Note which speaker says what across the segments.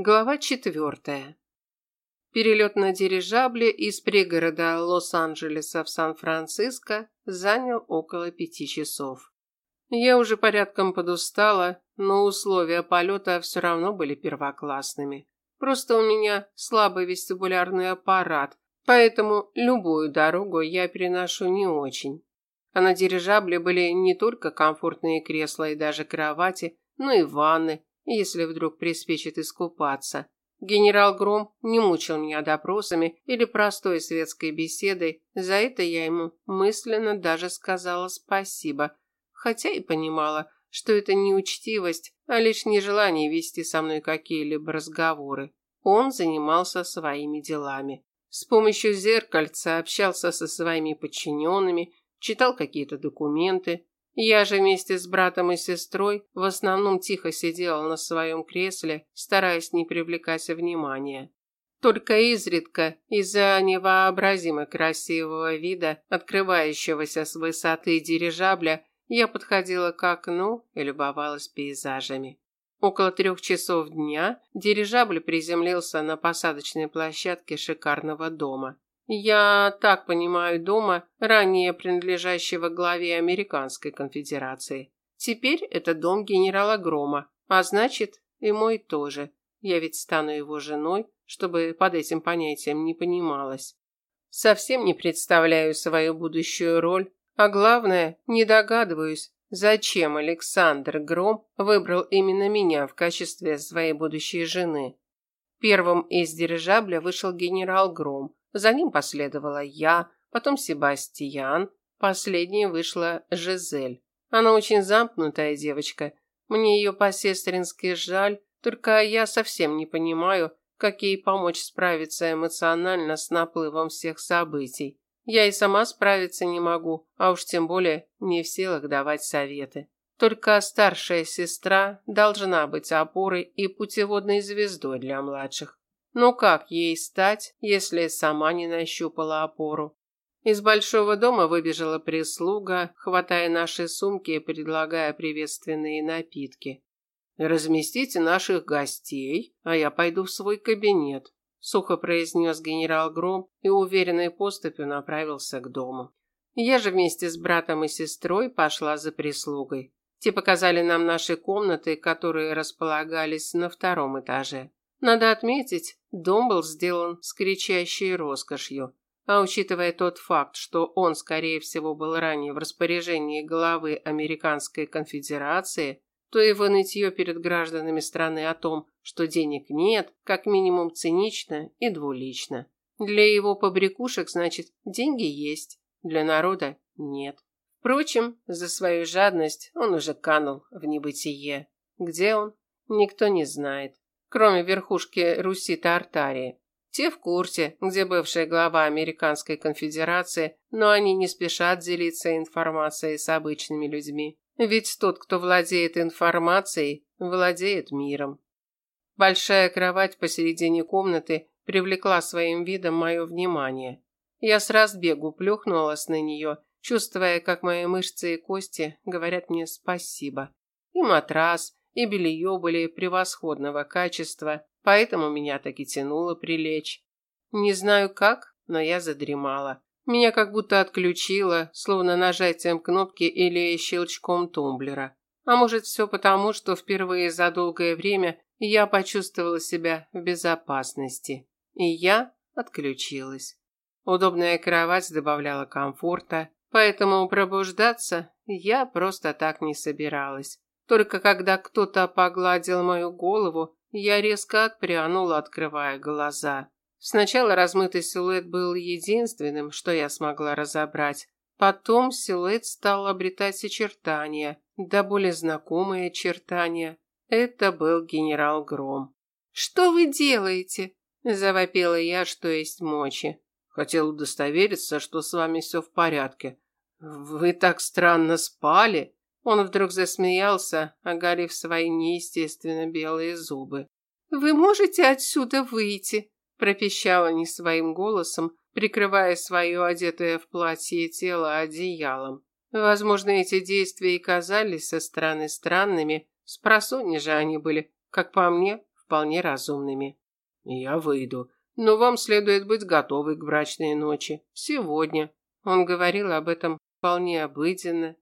Speaker 1: Глава четвертая. Перелет на дирижабле из пригорода Лос-Анджелеса в Сан-Франциско занял около пяти часов. Я уже порядком подустала, но условия полета все равно были первоклассными. Просто у меня слабый вестибулярный аппарат, поэтому любую дорогу я переношу не очень. А на дирижабле были не только комфортные кресла и даже кровати, но и ванны, если вдруг приспичит искупаться. Генерал Гром не мучил меня допросами или простой светской беседой, за это я ему мысленно даже сказала спасибо, хотя и понимала, что это не учтивость, а лишь нежелание вести со мной какие-либо разговоры. Он занимался своими делами. С помощью зеркальца общался со своими подчиненными, читал какие-то документы, я же вместе с братом и сестрой в основном тихо сидела на своем кресле, стараясь не привлекать внимания. Только изредка, из-за невообразимо красивого вида, открывающегося с высоты дирижабля, я подходила к окну и любовалась пейзажами. Около трех часов дня дирижабль приземлился на посадочной площадке шикарного дома. Я так понимаю дома, ранее принадлежащего главе Американской конфедерации. Теперь это дом генерала Грома, а значит, и мой тоже. Я ведь стану его женой, чтобы под этим понятием не понималось. Совсем не представляю свою будущую роль, а главное, не догадываюсь, зачем Александр Гром выбрал именно меня в качестве своей будущей жены. Первым из дирижабля вышел генерал Гром, за ним последовала я, потом Себастьян, последней вышла Жизель. Она очень замкнутая девочка. Мне ее по-сестрински жаль, только я совсем не понимаю, как ей помочь справиться эмоционально с наплывом всех событий. Я и сама справиться не могу, а уж тем более не в силах давать советы. Только старшая сестра должна быть опорой и путеводной звездой для младших. Но как ей стать, если сама не нащупала опору? Из большого дома выбежала прислуга, хватая наши сумки и предлагая приветственные напитки. «Разместите наших гостей, а я пойду в свой кабинет», сухо произнес генерал Гром и уверенной поступью направился к дому. Я же вместе с братом и сестрой пошла за прислугой. Те показали нам наши комнаты, которые располагались на втором этаже. Надо отметить, дом был сделан с кричащей роскошью. А учитывая тот факт, что он, скорее всего, был ранее в распоряжении главы Американской конфедерации, то его нытье перед гражданами страны о том, что денег нет, как минимум цинично и двулично. Для его побрякушек, значит, деньги есть, для народа нет. Впрочем, за свою жадность он уже канул в небытие. Где он? Никто не знает кроме верхушки Руси Тартарии. Те в курсе, где бывшая глава Американской конфедерации, но они не спешат делиться информацией с обычными людьми. Ведь тот, кто владеет информацией, владеет миром. Большая кровать посередине комнаты привлекла своим видом мое внимание. Я с разбегу плюхнулась на нее, чувствуя, как мои мышцы и кости говорят мне спасибо. И матрас, и белье были превосходного качества, поэтому меня так и тянуло прилечь. Не знаю как, но я задремала. Меня как будто отключило, словно нажатием кнопки или щелчком тумблера. А может, все потому, что впервые за долгое время я почувствовала себя в безопасности. И я отключилась. Удобная кровать добавляла комфорта, поэтому пробуждаться я просто так не собиралась. Только когда кто-то погладил мою голову, я резко отпрянула, открывая глаза. Сначала размытый силуэт был единственным, что я смогла разобрать. Потом силуэт стал обретать очертания, да более знакомые очертания. Это был генерал Гром. «Что вы делаете?» – завопила я, что есть мочи. Хотел удостовериться, что с вами все в порядке. Вы так странно спали. Он вдруг засмеялся, оголив свои неестественно белые зубы. «Вы можете отсюда выйти?» пропищала не своим голосом, прикрывая свое одетое в платье тело одеялом. Возможно, эти действия и казались со стороны странными, спросонья же они были, как по мне, вполне разумными. Я выйду, но вам следует быть готовы к брачной ночи. Сегодня. Он говорил об этом вполне обыденно.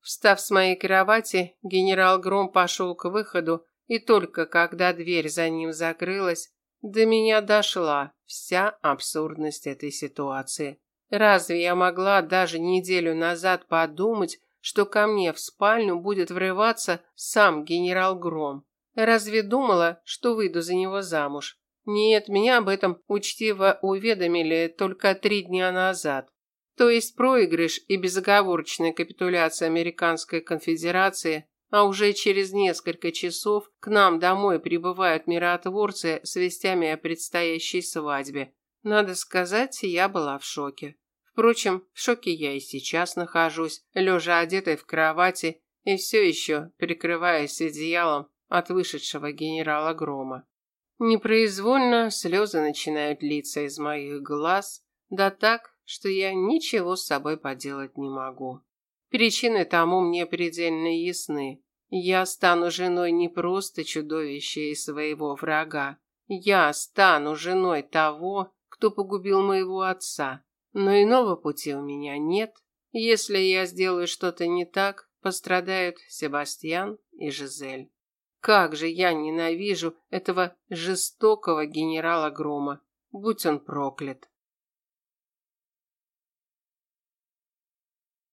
Speaker 1: Встав с моей кровати, генерал Гром пошел к выходу, и только когда дверь за ним закрылась, до меня дошла вся абсурдность этой ситуации. Разве я могла даже неделю назад подумать, что ко мне в спальню будет врываться сам генерал Гром? Разве думала, что выйду за него замуж? Нет, меня об этом учтиво уведомили только три дня назад. То есть проигрыш и безоговорочная капитуляция Американской конфедерации, а уже через несколько часов к нам домой прибывают миротворцы с вестями о предстоящей свадьбе. Надо сказать, я была в шоке. Впрочем, в шоке я и сейчас нахожусь, лежа одетой в кровати и все еще прикрываясь одеялом от вышедшего генерала Грома. Непроизвольно слезы начинают литься из моих глаз, да так, что я ничего с собой поделать не могу. Причины тому мне предельно ясны. Я стану женой не просто чудовища и своего врага. Я стану женой того, кто погубил моего отца. Но иного пути у меня нет. Если я сделаю что-то не так, пострадают Себастьян и Жизель. Как же я ненавижу этого жестокого генерала Грома. Будь он проклят.